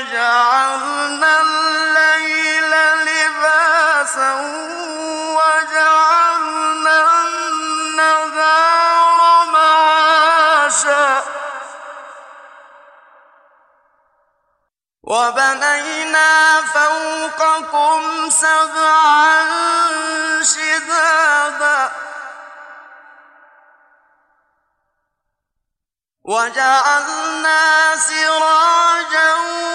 وجعلنا الليل وجعلنا معاشا وبنينا فوقكم سبعا شدادا وجعلنا سراجا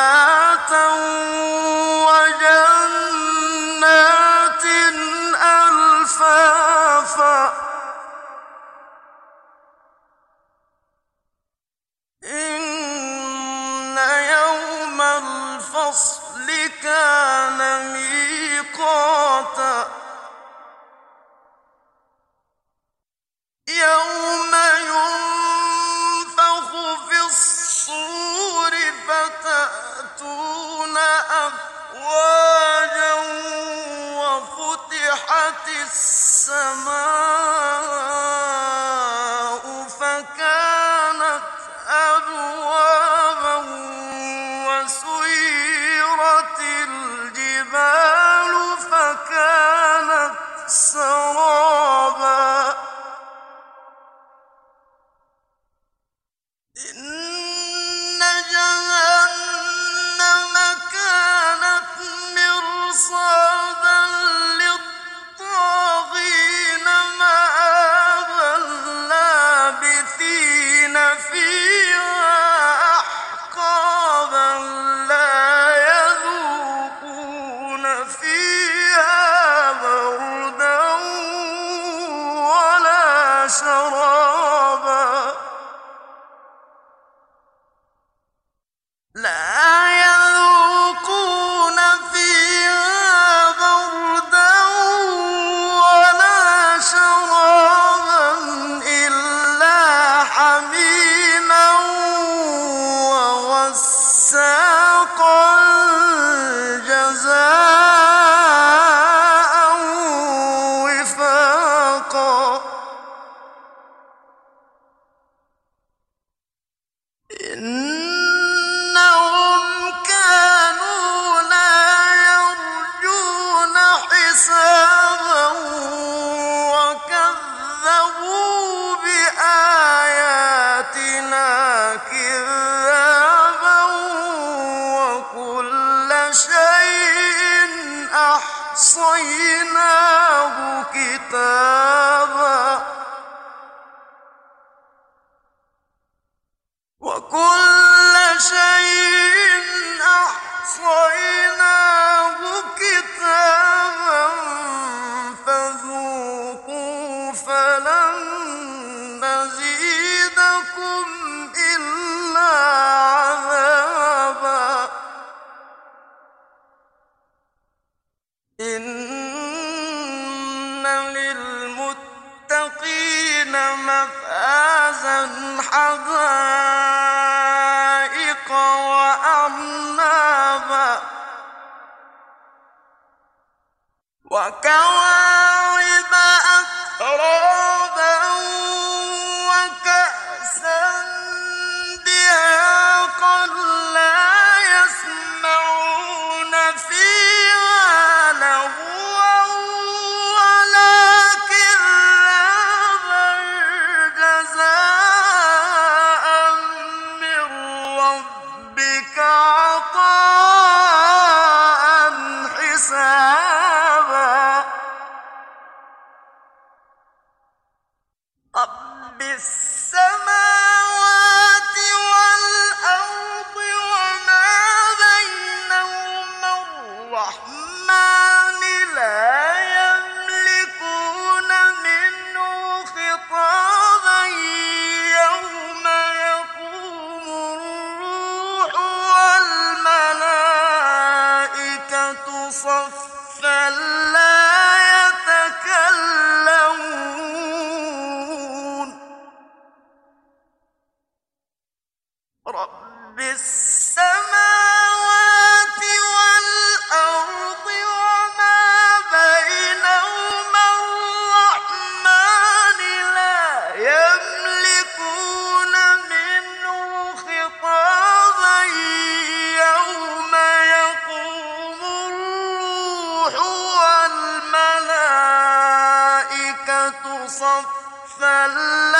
صلاة السماوات شيء أحصيناه كتابا. وكل شيء أحصيناه للمتقين مفازا حدائق وأعنابا صفا فلا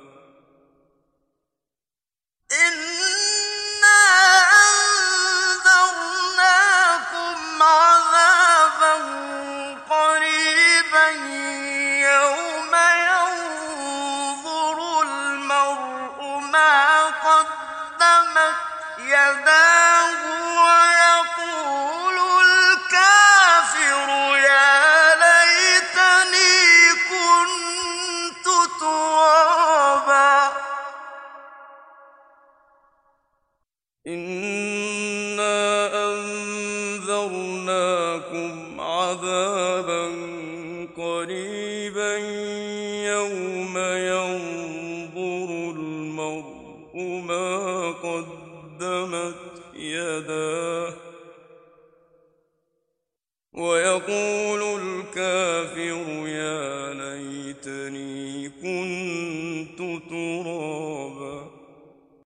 الأرض ما قدمت يداه. ويقول الكافر